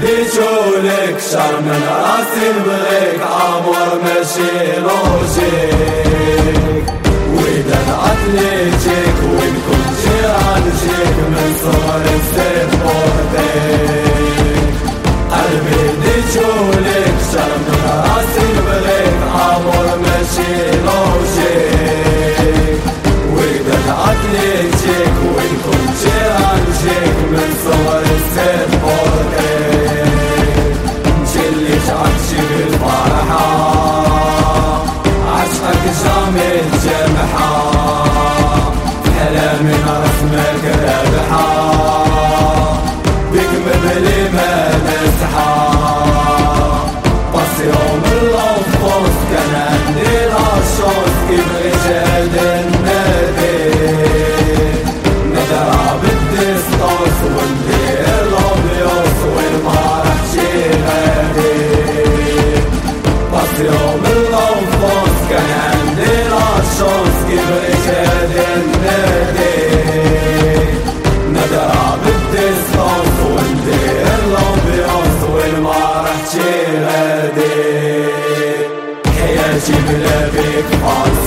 ديتولك شر من راسي نبغيك عمر ماشي لوجيك واذا اتليتيك وين كنت رانجيك من صغر السيبورتيك قلبي ديتولك شر من Yeah. big on